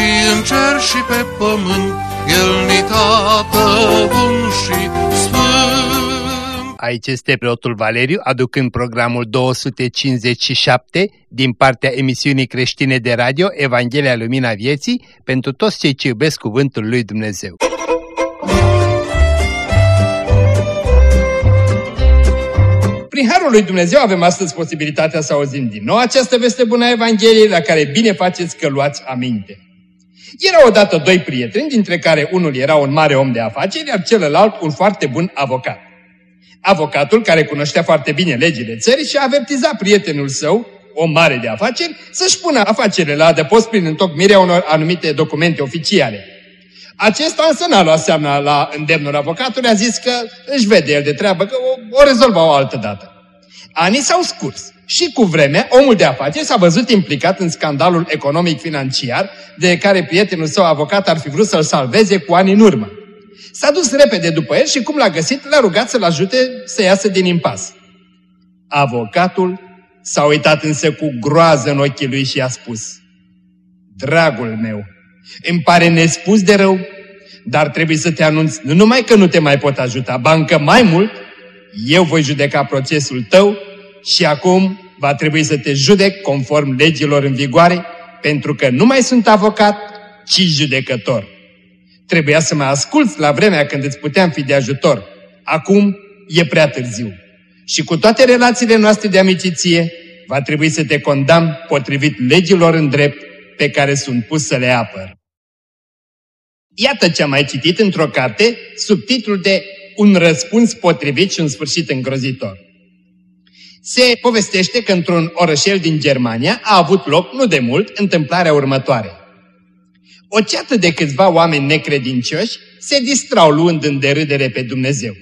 și în cer și pe pământ, El ni tată bun și sfânt. Aici este preotul Valeriu aducând programul 257 din partea emisiunii creștine de radio Evanghelia Lumina Vieții pentru toți cei ce iubesc cuvântul lui Dumnezeu. Prin Harul lui Dumnezeu avem astăzi posibilitatea să auzim din nou această veste bună a Evangheliei la care bine faceți că luați aminte. Erau odată doi prieteni, dintre care unul era un mare om de afaceri, iar celălalt un foarte bun avocat. Avocatul, care cunoștea foarte bine legile țării, și-a avertizat prietenul său, om mare de afaceri, să-și pună afacerile la adăpost prin întocmirea unor anumite documente oficiale. Acesta însă n-a luat seamna la îndemnul avocatului, a zis că își vede el de treabă, că o, o rezolva o altă dată. Anii s-au scurs și cu vremea omul de afaceri s-a văzut implicat în scandalul economic-financiar de care prietenul său avocat ar fi vrut să-l salveze cu ani în urmă. S-a dus repede după el și cum l-a găsit, l-a rugat să-l ajute să iasă din impas. Avocatul s-a uitat însă cu groază în ochii lui și a spus, Dragul meu, îmi pare nespus de rău, dar trebuie să te anunț nu numai că nu te mai pot ajuta, ba încă mai mult, eu voi judeca procesul tău și acum va trebui să te judec conform legilor în vigoare, pentru că nu mai sunt avocat, ci judecător. Trebuia să mă asculți la vremea când îți puteam fi de ajutor. Acum e prea târziu. Și cu toate relațiile noastre de amiciție, va trebui să te condamn potrivit legilor în drept pe care sunt pus să le apăr. Iată ce am mai citit într-o carte sub titlul de Un răspuns potrivit și un sfârșit îngrozitor. Se povestește că într-un orășel din Germania a avut loc, nu de mult, întâmplarea următoare. O ceată de câțiva oameni necredincioși se distrau luând în derâdere pe Dumnezeu.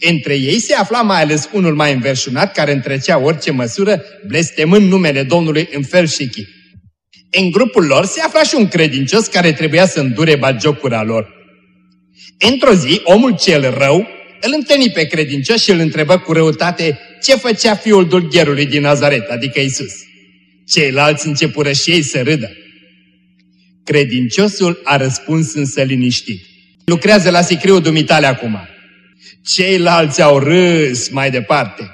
Între ei se afla mai ales unul mai înverșunat care întrecea orice măsură, blestemând numele Domnului în fel și chip. În grupul lor se afla și un credincios care trebuia să îndure bagiocura lor. Într-o zi, omul cel rău îl întâlni pe credincios și îl întrebă cu răutate ce făcea fiul dulgherului din Nazaret, adică Isus. Ceilalți începură și ei să râdă. Credinciosul a răspuns însă liniștit. Lucrează la sicriul dumitale acum. Ceilalți au râs mai departe.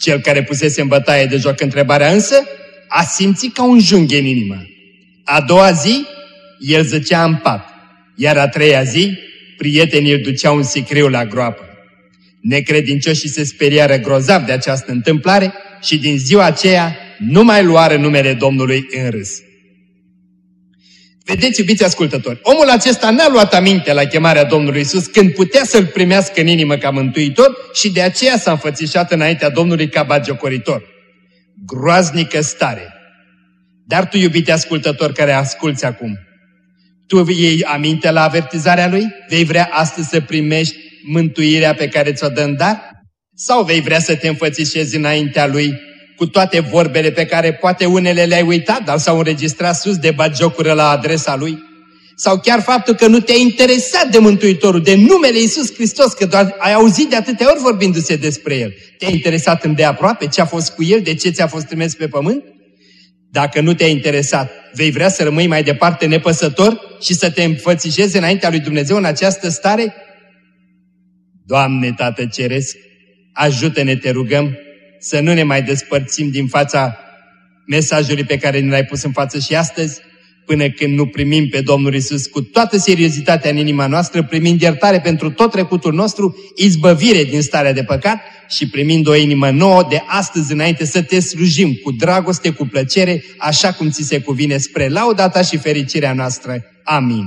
Cel care pusese în bătaie de joc întrebarea însă a simțit ca un junghe în inimă. A doua zi, el zăcea în pat, iar a treia zi, prietenii îl duceau în sicriu la groapă. Necredincioșii se speriară grozav de această întâmplare și din ziua aceea nu mai luară numele Domnului în râs. Vedeți, iubiți ascultători, omul acesta n-a luat aminte la chemarea Domnului Isus când putea să-L primească în inimă ca mântuitor și de aceea s-a înfățișat înaintea Domnului ca bagiocoritor. Groaznică stare! Dar tu, iubite ascultător care asculți acum, tu iei aminte la avertizarea Lui? Vei vrea astăzi să primești mântuirea pe care ți-o dă în dar? Sau vei vrea să te înfățișezi înaintea Lui cu toate vorbele pe care poate unele le-ai uitat, dar s-au înregistrat sus de bagiocură la adresa Lui? Sau chiar faptul că nu te-ai interesat de Mântuitorul, de numele Iisus Hristos, că doar ai auzit de atâtea ori vorbindu-se despre El. Te-ai interesat îndeaproape ce a fost cu El, de ce ți-a fost trimis pe pământ? Dacă nu te-ai interesat, vei vrea să rămâi mai departe nepăsător și să te înfățișezi înaintea lui Dumnezeu în această stare? Doamne, Tată Ceresc, ajută-ne, te rugăm, să nu ne mai despărțim din fața mesajului pe care ne l-ai pus în față și astăzi, până când nu primim pe Domnul Isus cu toată seriozitatea în inima noastră, primind iertare pentru tot trecutul nostru, izbăvire din starea de păcat și primind o inimă nouă de astăzi înainte să te slujim cu dragoste, cu plăcere, așa cum ți se cuvine spre lauda ta și fericirea noastră. Amin.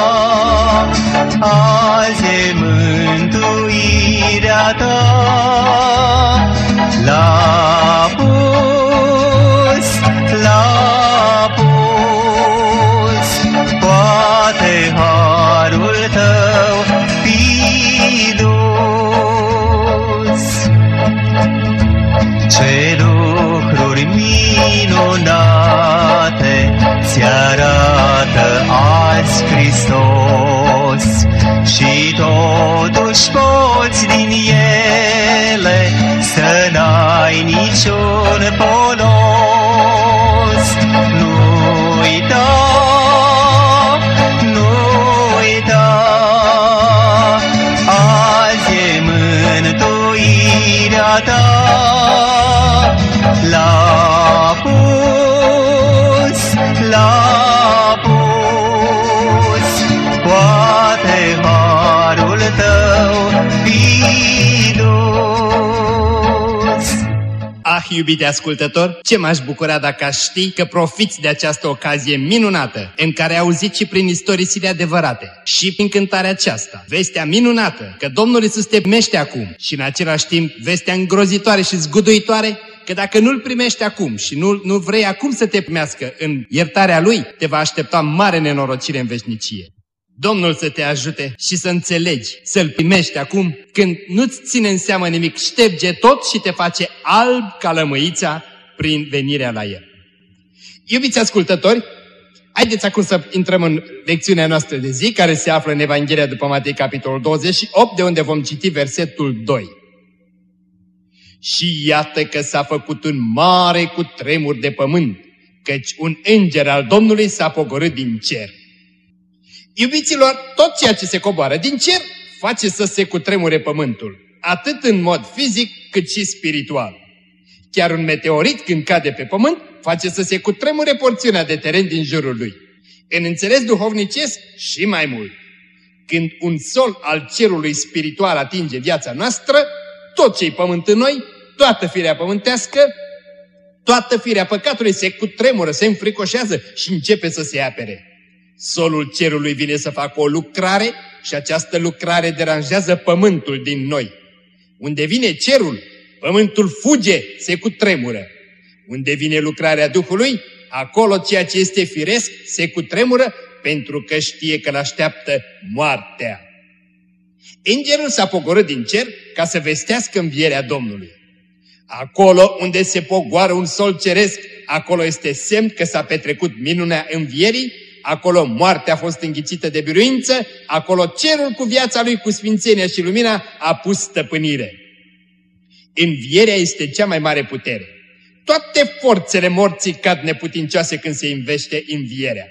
azi e mântuirea ta. La Ah, iubite ascultător, ce m-aș bucura dacă aș ști că profiți de această ocazie minunată în care auziți și prin istorisiri adevărate și prin cântarea aceasta, vestea minunată că Domnul Iisus te primește acum. Și în același timp vestea îngrozitoare și zguduitoare că dacă nu-L primești acum și nu, nu vrei acum să te primească în iertarea Lui, te va aștepta mare nenorocire în veșnicie. Domnul să te ajute și să înțelegi, să-L primești acum, când nu-ți ține în seamă nimic, șterge tot și te face alb ca lămâița prin venirea la El. Iubiți ascultători, haideți acum să intrăm în lecțiunea noastră de zi, care se află în Evanghelia după Matei, capitolul 28, de unde vom citi versetul 2. Și iată că s-a făcut un mare cu tremur de pământ, căci un înger al Domnului s-a pogorât din cer. Iubiților, tot ceea ce se coboară din cer face să se cutremure pământul, atât în mod fizic cât și spiritual. Chiar un meteorit când cade pe pământ face să se cutremure porțiunea de teren din jurul lui. În înțeles duhovnicesc și mai mult. Când un sol al cerului spiritual atinge viața noastră, tot ce-i pământ în noi, toată firea pământească, toată firea păcatului se cutremură, se înfricoșează și începe să se apere. Solul cerului vine să facă o lucrare și această lucrare deranjează pământul din noi. Unde vine cerul, pământul fuge, se cutremură. Unde vine lucrarea Duhului, acolo ceea ce este firesc se cutremură pentru că știe că l-așteaptă moartea. Îngerul s-a pogorât din cer ca să vestească învierea Domnului. Acolo unde se pogoară un sol ceresc, acolo este semn că s-a petrecut minunea învierii, acolo moartea a fost înghițită de biruință, acolo cerul cu viața lui, cu sfințenia și lumina, a pus stăpânire. Învierea este cea mai mare putere. Toate forțele morții cad neputincioase când se invește învierea.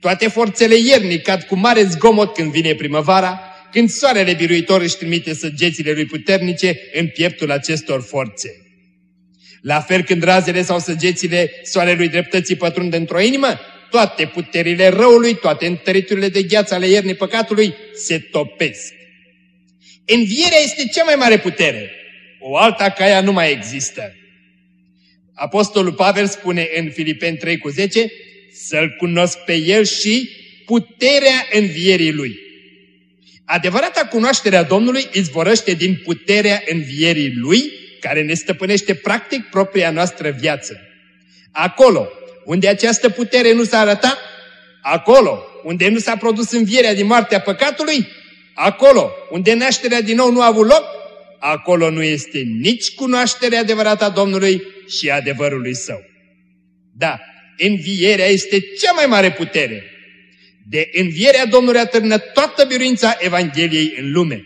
Toate forțele iernii cad cu mare zgomot când vine primăvara, când soarele biruitor își trimite săgețile lui puternice în pieptul acestor forțe. La fel când razele sau săgețile soarelui dreptății pătrund într-o inimă, toate puterile răului, toate întăriturile de gheață ale iernii păcatului se topesc. Învierea este cea mai mare putere. O alta ca ea nu mai există. Apostolul Pavel spune în Filipeni 3 cu 10, să-L cunosc pe El și puterea învierii Lui. Adevărata cunoașterea Domnului izvorăște din puterea învierii Lui, care ne stăpânește practic propria noastră viață. Acolo unde această putere nu s-a arătat, acolo unde nu s-a produs învierea din moartea păcatului, acolo unde nașterea din nou nu a avut loc, acolo nu este nici cunoașterea adevărată a Domnului și adevărului Său. Da, învierea este cea mai mare putere. De învierea Domnului atârnă toată biruința Evangheliei în lume.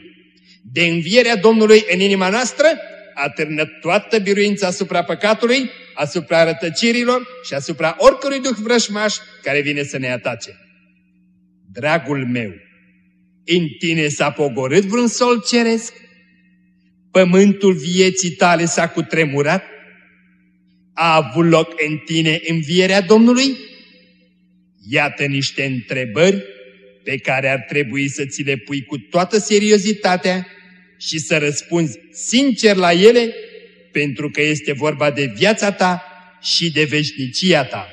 De învierea Domnului în inima noastră atârnă toată biruința asupra păcatului, asupra rătăcirilor și asupra oricărui duh vrășmaș care vine să ne atace. Dragul meu, în tine s-a pogorât vreun sol ceresc? Pământul vieții tale s-a cutremurat? A avut loc în tine învierea Domnului? Iată niște întrebări pe care ar trebui să ți le pui cu toată seriozitatea și să răspunzi sincer la ele, pentru că este vorba de viața ta și de veșnicia ta.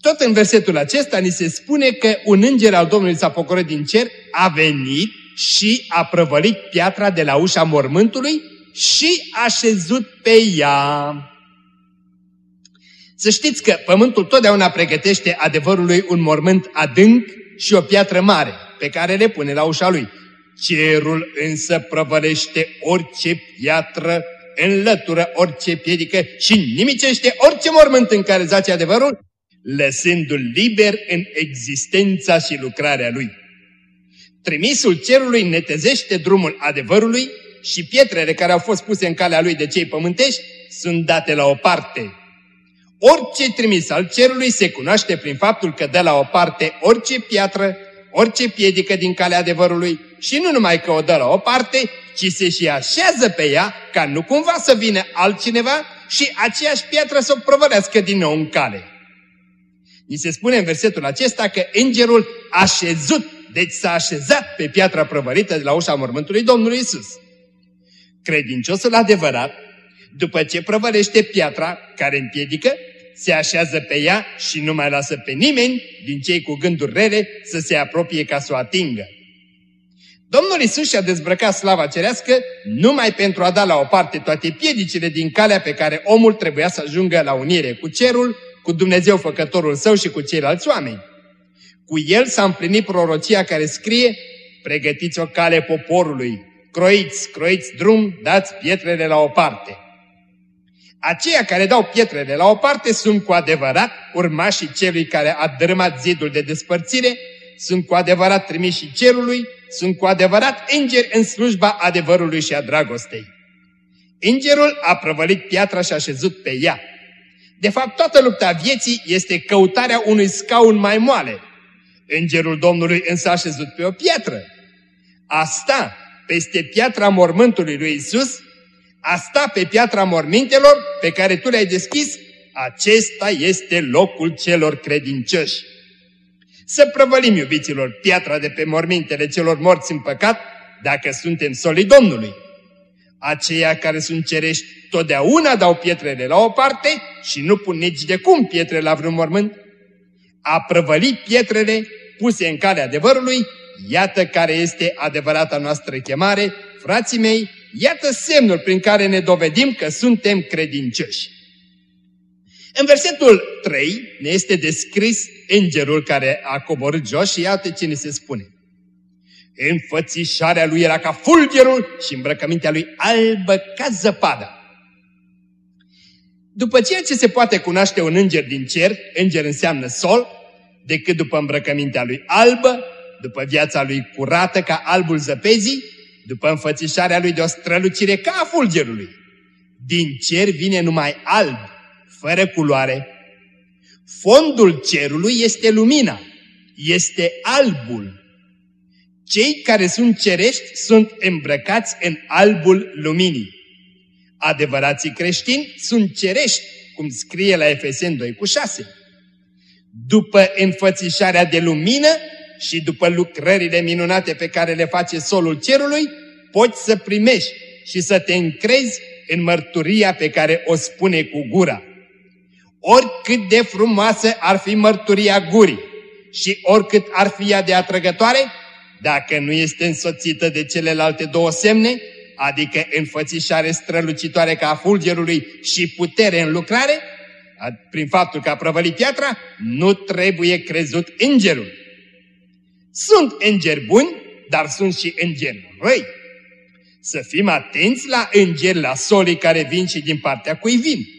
Tot în versetul acesta ni se spune că un înger al Domnului s-a pocorât din cer, a venit și a prăvălit piatra de la ușa mormântului și a șezut pe ea. Să știți că pământul totdeauna pregătește adevărului un mormânt adânc și o piatră mare, pe care le pune la ușa lui. Cerul însă prăvălește orice piatră, înlătură orice piedică și nimicește orice mormânt în care zace adevărul, lăsându-l liber în existența și lucrarea lui. Trimisul cerului netezește drumul adevărului și pietrele care au fost puse în calea lui de cei pământești sunt date la o parte. Orice trimis al cerului se cunoaște prin faptul că dă la o parte orice piatră, orice piedică din calea adevărului și nu numai că o dă la o parte, ci se și așează pe ea ca nu cumva să vină altcineva și aceeași piatră să o provălească din nou în cale. Ni se spune în versetul acesta că îngerul a șezut, deci s-a așezat pe piatra prăvărită de la ușa mormântului Domnului Isus. Credinciosul adevărat, după ce prăvărește piatra care împiedică, se așează pe ea și nu mai lasă pe nimeni din cei cu gânduri rele să se apropie ca să o atingă. Domnul Isus și-a dezbrăcat slava cerească numai pentru a da la o parte toate piedicile din calea pe care omul trebuia să ajungă la unire cu cerul, cu Dumnezeu făcătorul său și cu ceilalți oameni. Cu el s-a împlinit prorocia care scrie, pregătiți o cale poporului, croiți, croiți drum, dați pietrele la o parte. Aceia care dau pietrele la o parte sunt cu adevărat urmașii celui care a dărâmat zidul de despărțire, sunt cu adevărat trimișii cerului, sunt cu adevărat îngeri în slujba adevărului și a dragostei. Îngerul a prăvălit piatra și a șezut pe ea. De fapt, toată lupta vieții este căutarea unui scaun mai moale. Îngerul Domnului însă a șezut pe o piatră. Asta, peste piatra mormântului lui Isus, asta pe piatra mormintelor pe care tu le-ai deschis, acesta este locul celor credincioși. Să prăvălim, iubiților, piatra de pe mormintele celor morți în păcat, dacă suntem soli Domnului. Aceia care sunt cerești totdeauna dau pietrele la o parte și nu pun nici de cum pietre la vreun mormânt. A prăvăli pietrele puse în calea adevărului, iată care este adevărata noastră chemare, frații mei, iată semnul prin care ne dovedim că suntem credincioși. În versetul 3 ne este descris îngerul care a coborât jos și iată ce ne se spune. Înfățișarea lui era ca fulgerul și îmbrăcămintea lui albă ca zăpada. După ceea ce se poate cunoaște un înger din cer, înger înseamnă sol, decât după îmbrăcămintea lui albă, după viața lui curată ca albul zăpezii, după înfățișarea lui de o strălucire ca a fulgerului. Din cer vine numai alb, fără culoare. Fondul cerului este lumina, este albul. Cei care sunt cerești sunt îmbrăcați în albul luminii. Adevărații creștini sunt cerești, cum scrie la Efeseni 2 cu 6. După înfățișarea de lumină și după lucrările minunate pe care le face solul cerului, poți să primești și să te încrezi în mărturia pe care o spune cu gura. Oricât de frumoasă ar fi mărturia gurii și oricât ar fi ea de atrăgătoare, dacă nu este însoțită de celelalte două semne, adică înfățișare strălucitoare ca a fulgerului și putere în lucrare, prin faptul că a prăvălit piatra, nu trebuie crezut îngerul. Sunt îngeri buni, dar sunt și îngeri răi. Să fim atenți la îngeri, la solii care vin și din partea cui vin.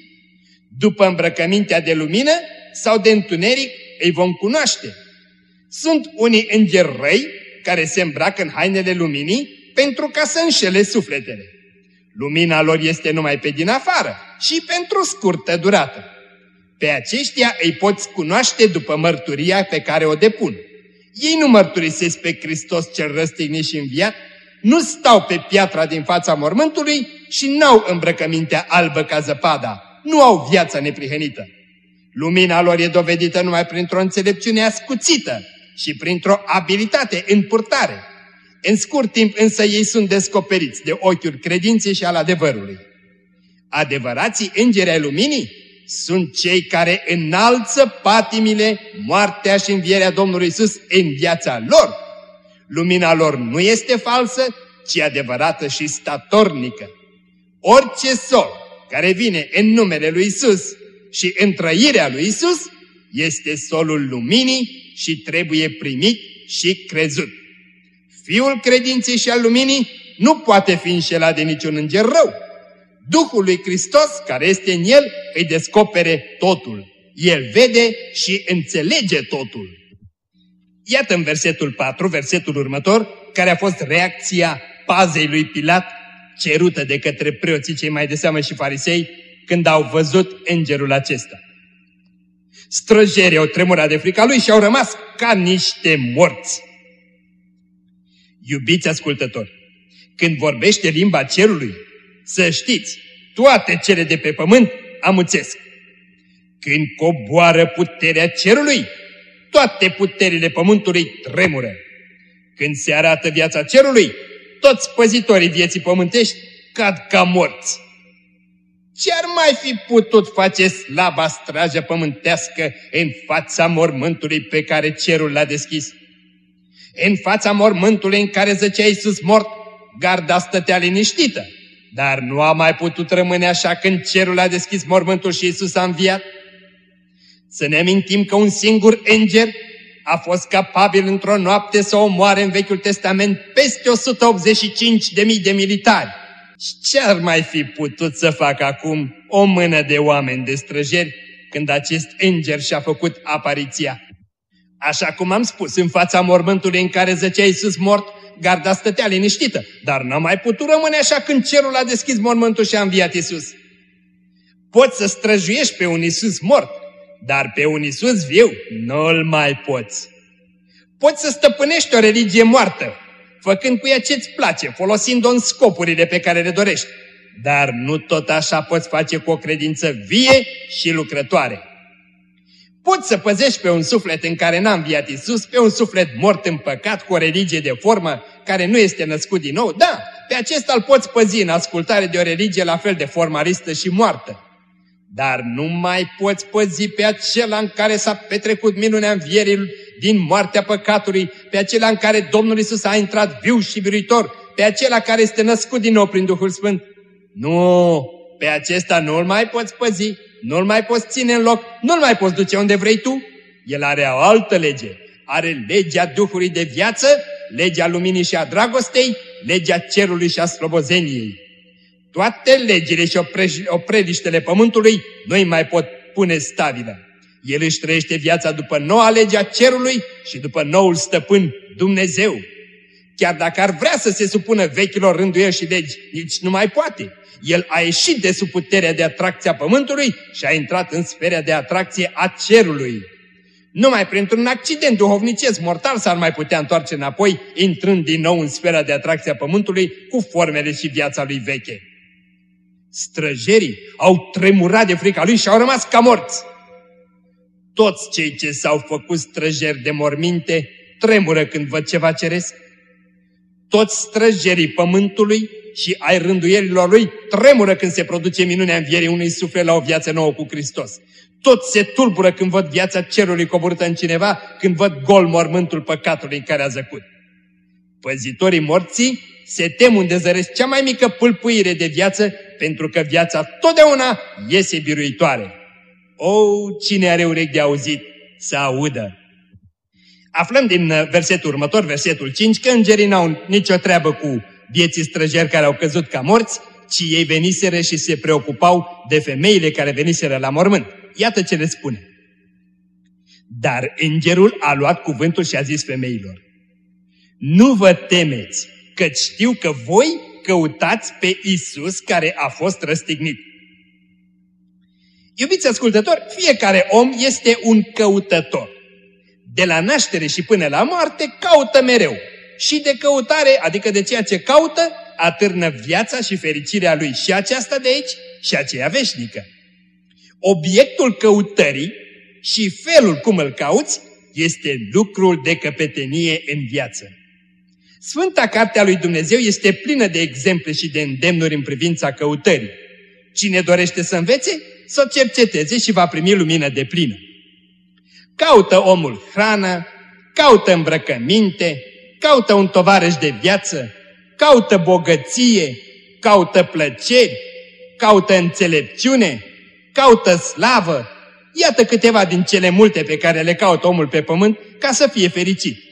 După îmbrăcămintea de lumină sau de întuneric îi vom cunoaște. Sunt unii îngeri răi care se îmbracă în hainele luminii pentru ca să înșele sufletele. Lumina lor este numai pe din afară și pentru scurtă durată. Pe aceștia îi poți cunoaște după mărturia pe care o depun. Ei nu mărturisesc pe Hristos cel răstignit și înviat, nu stau pe piatra din fața mormântului și n-au îmbrăcămintea albă ca zăpada, nu au viața neprihănită. Lumina lor e dovedită numai printr-o înțelepciune ascuțită și printr-o abilitate în purtare. În scurt timp însă ei sunt descoperiți de ochiul credinței și al adevărului. Adevărații îngeri ai luminii sunt cei care înalță patimile, moartea și învierea Domnului Isus în viața lor. Lumina lor nu este falsă, ci adevărată și statornică. Orice sol care vine în numele lui Isus și în trăirea lui Isus este solul luminii și trebuie primit și crezut. Fiul credinței și al luminii nu poate fi înșelat de niciun înger rău. Duhul lui Hristos care este în el îi descopere totul. El vede și înțelege totul. Iată în versetul 4, versetul următor, care a fost reacția pazei lui Pilat cerută de către preoții cei mai de seamă și farisei când au văzut îngerul acesta. Străjerii au tremurat de frica lui și au rămas ca niște morți. Iubiți ascultători, când vorbește limba cerului, să știți, toate cele de pe pământ amuțesc. Când coboară puterea cerului, toate puterile pământului tremură. Când se arată viața cerului, toți păzitorii vieții pământești cad ca morți. Ce ar mai fi putut face slaba strajă pământească în fața mormântului pe care cerul l-a deschis? În fața mormântului în care zăcea Iisus mort, garda stătea liniștită, dar nu a mai putut rămâne așa când cerul a deschis mormântul și Iisus a înviat. Să ne amintim că un singur înger a fost capabil într-o noapte să omoare în Vechiul Testament peste 185.000 de militari. Și ce ar mai fi putut să facă acum o mână de oameni de străjeri când acest înger și-a făcut apariția? Așa cum am spus, în fața mormântului în care zăcea Iisus mort, garda stătea liniștită, dar n-a mai putut rămâne așa când cerul a deschis mormântul și a înviat Iisus. Poți să străjuiești pe un Iisus mort, dar pe un Iisus viu nu-l mai poți. Poți să stăpânești o religie moartă, făcând cu ea ce-ți place, folosind-o în scopurile pe care le dorești. Dar nu tot așa poți face cu o credință vie și lucrătoare. Poți să păzești pe un suflet în care n-a înviat Iisus, pe un suflet mort în păcat, cu o religie de formă, care nu este născut din nou? Da, pe acesta îl poți păzi în ascultare de o religie la fel de formalistă și moartă. Dar nu mai poți păzi pe acela în care s-a petrecut minunea învierii din moartea păcatului, pe acela în care Domnul Isus a intrat viu și biruitor, pe acela care este născut din nou prin Duhul Sfânt. Nu, pe acesta nu-l mai poți păzi, nu-l mai poți ține în loc, nu-l mai poți duce unde vrei tu. El are o altă lege, are legea Duhului de viață, legea luminii și a dragostei, legea cerului și a slobozeniei. Toate legile și opreliștele pământului nu mai pot pune stabilă. El își trăiește viața după noua lege a cerului și după noul stăpân Dumnezeu. Chiar dacă ar vrea să se supună vechilor rânduieli și legi, nici nu mai poate. El a ieșit de sub puterea de atracție a pământului și a intrat în sfera de atracție a cerului. Numai printr-un accident duhovnicesc mortal s-ar mai putea întoarce înapoi, intrând din nou în sfera de atracție a pământului cu formele și viața lui veche. Străjerii au tremurat de frica lui și au rămas ca morți. Toți cei ce s-au făcut străjeri de morminte tremură când văd ceva ceresc. Toți străjerii pământului și ai rânduierilor lui tremură când se produce minunea învierii unui suflet la o viață nouă cu Hristos. Toți se tulbură când văd viața cerului coborâtă în cineva, când văd gol mormântul păcatului în care a zăcut. Păzitorii morții se tem unde zăresc cea mai mică pâlpuire de viață, pentru că viața totdeauna iese biruitoare. O, cine are urechi de auzit, să audă. Aflăm din uh, versetul următor, versetul 5, că îngerii n-au nicio treabă cu vieții străjeri care au căzut ca morți, ci ei veniseră și se preocupau de femeile care veniseră la mormânt. Iată ce le spune. Dar îngerul a luat cuvântul și a zis femeilor, Nu vă temeți, că știu că voi căutați pe Isus care a fost răstignit. Iubiți ascultători, fiecare om este un căutător. De la naștere și până la moarte caută mereu. și de căutare, adică de ceea ce caută, atârnă viața și fericirea lui și aceasta de aici și aceea veșnică. Obiectul căutării și felul cum îl cauți este lucrul de căpetenie în viață. Sfânta Cartea lui Dumnezeu este plină de exemple și de îndemnuri în privința căutării. Cine dorește să învețe, să o cerceteze și va primi lumină de plină. Caută omul hrană, caută îmbrăcăminte, caută un tovarăș de viață, caută bogăție, caută plăceri, caută înțelepciune, caută slavă. Iată câteva din cele multe pe care le caută omul pe pământ ca să fie fericit.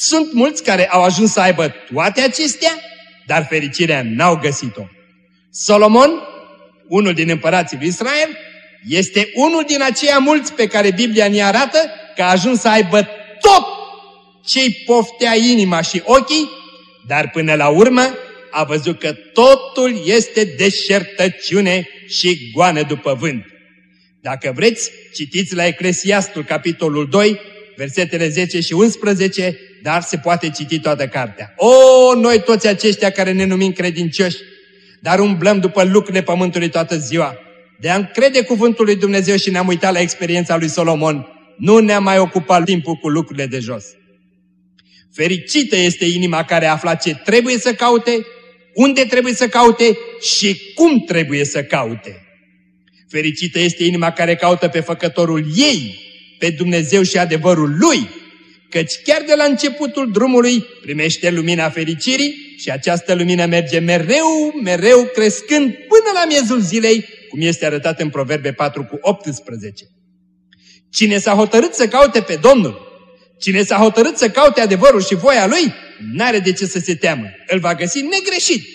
Sunt mulți care au ajuns să aibă toate acestea, dar fericirea n-au găsit-o. Solomon, unul din împărații lui Israel, este unul din aceia mulți pe care Biblia ne arată că a ajuns să aibă tot ce-i poftea inima și ochii, dar până la urmă a văzut că totul este deșertăciune și goană după vânt. Dacă vreți, citiți la Eclesiastul, capitolul 2, versetele 10 și 11, dar se poate citi toată cartea. O, noi toți aceștia care ne numim credincioși, dar umblăm după lucrurile pământului toată ziua. De a crede cuvântul lui Dumnezeu și ne-am uitat la experiența lui Solomon, nu ne-am mai ocupat timpul cu lucrurile de jos. Fericită este inima care afla ce trebuie să caute, unde trebuie să caute și cum trebuie să caute. Fericită este inima care caută pe făcătorul ei, pe Dumnezeu și adevărul lui, căci chiar de la începutul drumului primește lumina fericirii și această lumină merge mereu, mereu crescând până la miezul zilei, cum este arătat în Proverbe 4 cu 18. Cine s-a hotărât să caute pe Domnul, cine s-a hotărât să caute adevărul și voia Lui, n-are de ce să se teamă, îl va găsi negreșit.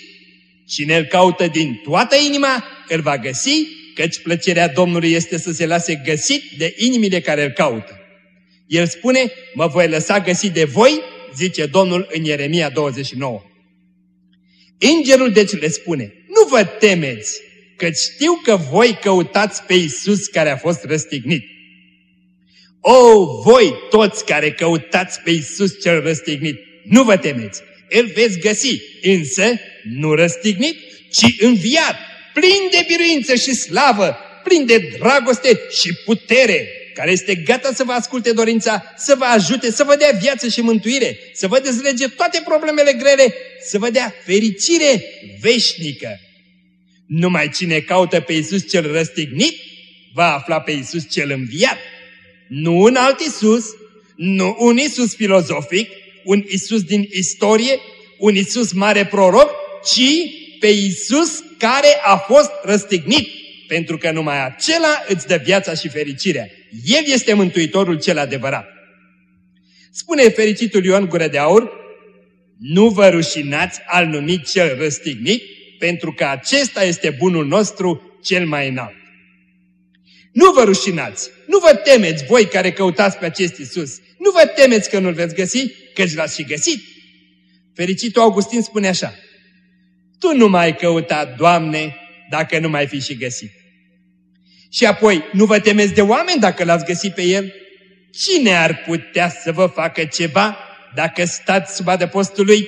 Cine îl caută din toată inima, îl va găsi, căci plăcerea Domnului este să se lase găsit de inimile care îl caută. El spune, mă voi lăsa găsit de voi, zice Domnul în Ieremia 29. Îngerul deci le spune, nu vă temeți, că știu că voi căutați pe Iisus care a fost răstignit. O, voi toți care căutați pe Iisus cel răstignit, nu vă temeți, îl veți găsi, însă nu răstignit, ci înviat, plin de biruință și slavă, plin de dragoste și putere, care este gata să vă asculte dorința, să vă ajute, să vă dea viață și mântuire, să vă dezlege toate problemele grele, să vă dea fericire veșnică. Numai cine caută pe Iisus cel răstignit, va afla pe Iisus cel înviat. Nu un alt Iisus, nu un Iisus filozofic, un Iisus din istorie, un Iisus mare proroc, ci pe Iisus care a fost răstignit, pentru că numai acela îți dă viața și fericirea. El este Mântuitorul cel adevărat. Spune fericitul Ioan Gură de Aur, nu vă rușinați al numit cel răstignit, pentru că acesta este bunul nostru cel mai înalt. Nu vă rușinați, nu vă temeți voi care căutați pe acest Iisus, nu vă temeți că nu-L veți găsi, căci l-ați și găsit. Fericitul Augustin spune așa, Tu nu mai căuta, Doamne, dacă nu mai fi și găsit. Și apoi, nu vă temeți de oameni dacă l-ați găsit pe El? Cine ar putea să vă facă ceva dacă stați sub adăpostul Lui?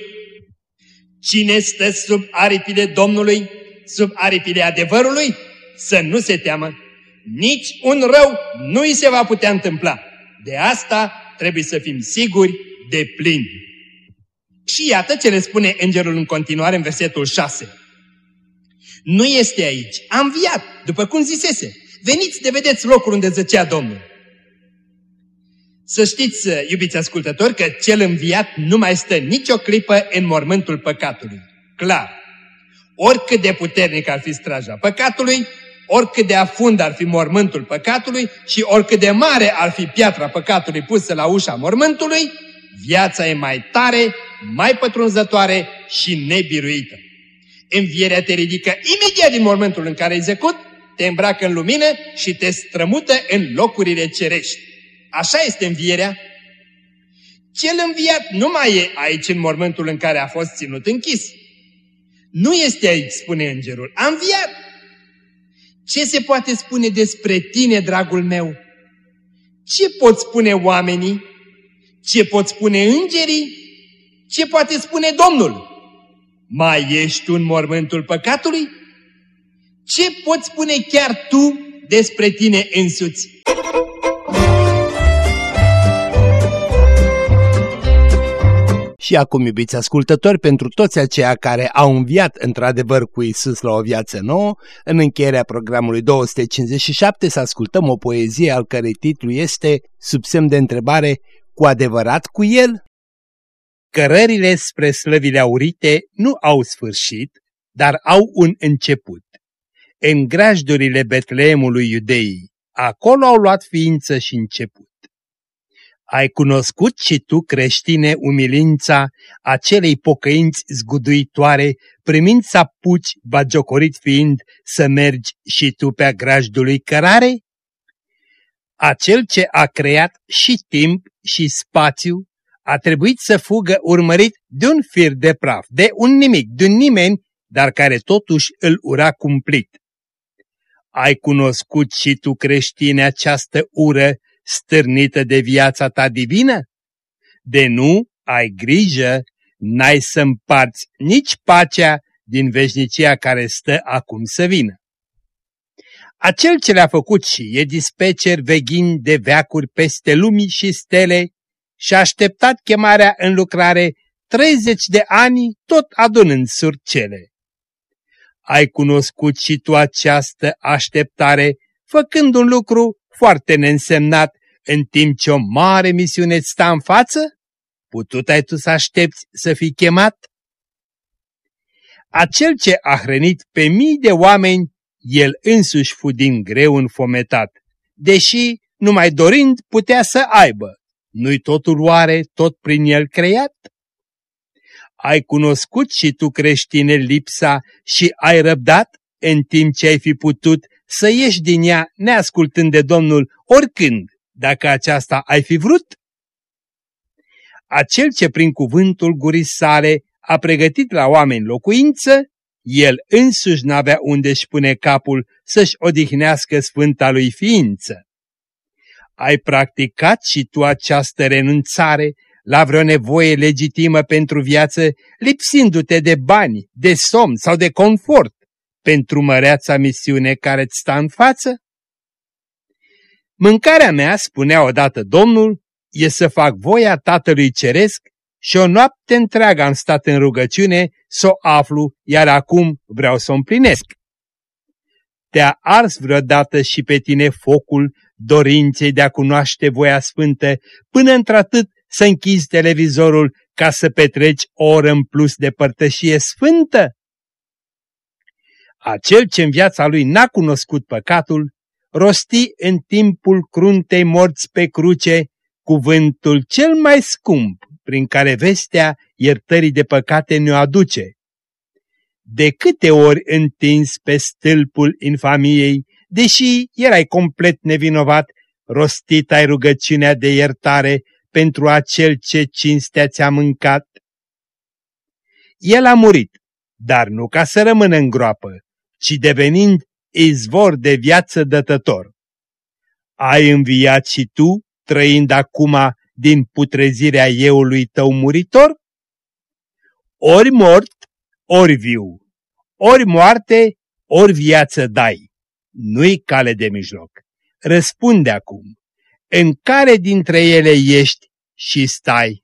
Cine stă sub aripile Domnului, sub aripile adevărului, să nu se teamă. Nici un rău nu îi se va putea întâmpla. De asta trebuie să fim siguri de plin. Și iată ce le spune îngerul în continuare în versetul 6. Nu este aici, am viat, după cum zisese. Veniți de vedeți locul unde zăcea Domnul. Să știți, iubiți ascultători, că cel înviat nu mai stă nicio clipă în mormântul păcatului. Clar. Oricât de puternic ar fi straja păcatului, oricât de afund ar fi mormântul păcatului și oricât de mare ar fi piatra păcatului pusă la ușa mormântului, viața e mai tare, mai pătrunzătoare și nebiruită. Învierea te ridică imediat din mormântul în care ai zăcut, te îmbracă în lumină și te strămută în locurile cerești. Așa este învierea. Cel înviat nu mai e aici în mormântul în care a fost ținut închis. Nu este aici, spune îngerul, a înviat. Ce se poate spune despre tine, dragul meu? Ce pot spune oamenii? Ce pot spune îngerii? Ce poate spune Domnul? Mai ești un mormântul păcatului? Ce poți spune chiar tu despre tine însuți? Și acum, iubiți ascultători, pentru toți aceia care au înviat într-adevăr cu Isus la o viață nouă, în încheierea programului 257 să ascultăm o poezie al cărei titlu este, sub semn de întrebare, Cu adevărat cu El? Cărările spre slăvile aurite nu au sfârșit, dar au un început. În grajdurile Betleemului iudeii, acolo au luat ființă și început. Ai cunoscut și tu, creștine, umilința acelei pocăinți zguduitoare, primind să apuci, bagiocorit fiind, să mergi și tu pe grajdului cărare? Acel ce a creat și timp și spațiu, a trebuit să fugă urmărit de un fir de praf, de un nimic, de un nimeni, dar care totuși îl ura cumplit. Ai cunoscut și tu, creștine, această ură stârnită de viața ta divină? De nu ai grijă, n-ai să împarți nici pacea din veșnicia care stă acum să vină. Acel ce le-a făcut și e dispecer veghind de veacuri peste lumii și stele și a așteptat chemarea în lucrare 30 de ani tot adunând surcele. Ai cunoscut și tu această așteptare, făcând un lucru foarte neînsemnat, în timp ce o mare misiune îți sta în față? Putut ai tu să aștepți să fii chemat? Acel ce a hrănit pe mii de oameni, el însuși fu din greu înfometat, deși, numai dorind, putea să aibă. Nu-i totul oare tot prin el creat? Ai cunoscut și tu creștine lipsa și ai răbdat în timp ce ai fi putut să ieși din ea neascultând de Domnul oricând, dacă aceasta ai fi vrut? Acel ce prin cuvântul gurii sale a pregătit la oameni locuință, el însuși n-avea unde-și pune capul să-și odihnească sfânta lui ființă. Ai practicat și tu această renunțare la vreo nevoie legitimă pentru viață, lipsindu-te de bani, de somn sau de confort, pentru măreața misiune care îți sta în față? Mâncarea mea, spunea odată Domnul, e să fac voia Tatălui Ceresc și o noapte întreagă am stat în rugăciune să o aflu, iar acum vreau să o împlinesc. Te-a ars vreodată și pe tine focul dorinței de a cunoaște voia sfântă, până într-atât să închizi televizorul ca să petreci o oră în plus de părtășie sfântă? Acel ce în viața lui n-a cunoscut păcatul, rosti în timpul cruntei morți pe cruce cuvântul cel mai scump prin care vestea iertării de păcate ne-o aduce. De câte ori întins pe stâlpul infamiei, deși erai complet nevinovat, rostit ai rugăciunea de iertare pentru acel ce cinstea ți-a mâncat? El a murit, dar nu ca să rămână în groapă, ci devenind izvor de viață dătător. Ai înviat și tu, trăind acum din putrezirea euului tău muritor? Ori mort, ori viu, ori moarte, ori viață dai. Nu-i cale de mijloc. Răspunde acum, în care dintre ele ești și stai?